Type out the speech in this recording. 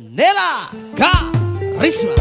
Nela Karisma.